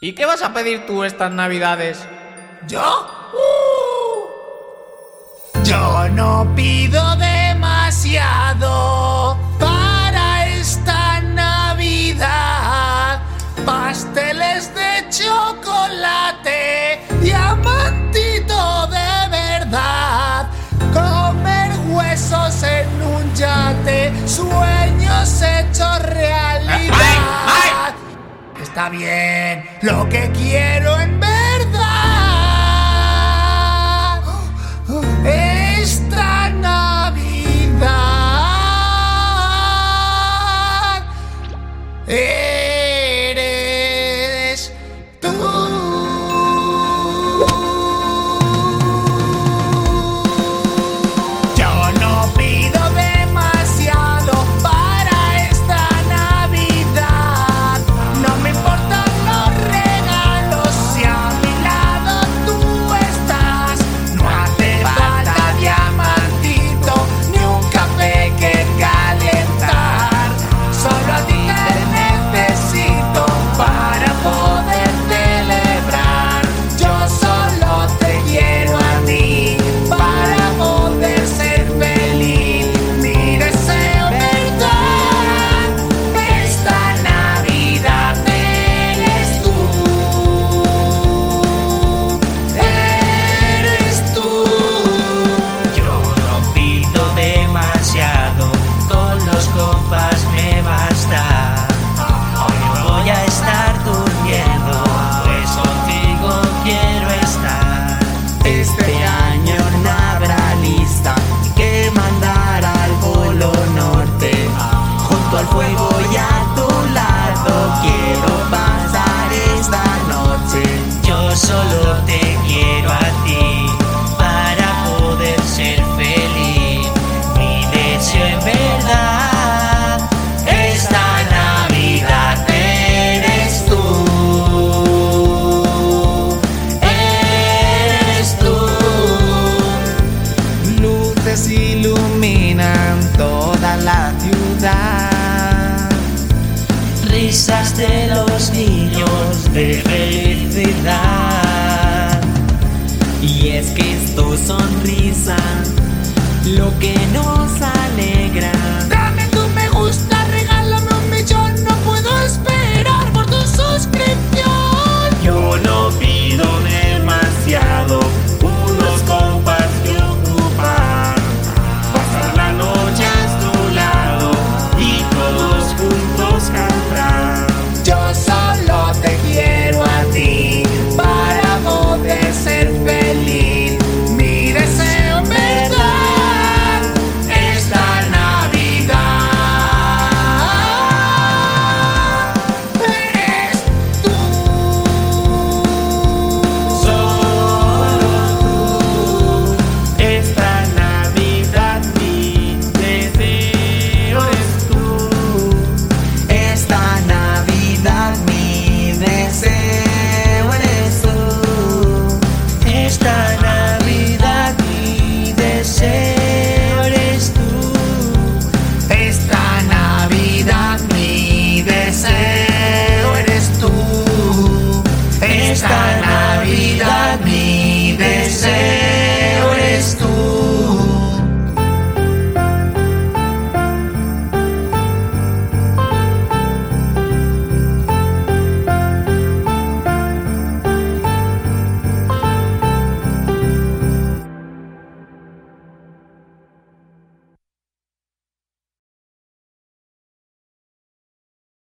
¿Y qué vas a pedir tú estas navidades? ¿Yo? ¡Uh! Yo no pido demasiado para esta Navidad. Pasteles de chocolate, diamantito de verdad. Comer huesos en un yate, suelo Lo que quiero en vez iluminan toda la ciudad. Risas de los niños de felicidad. Y es que es tu sonrisa lo que no sana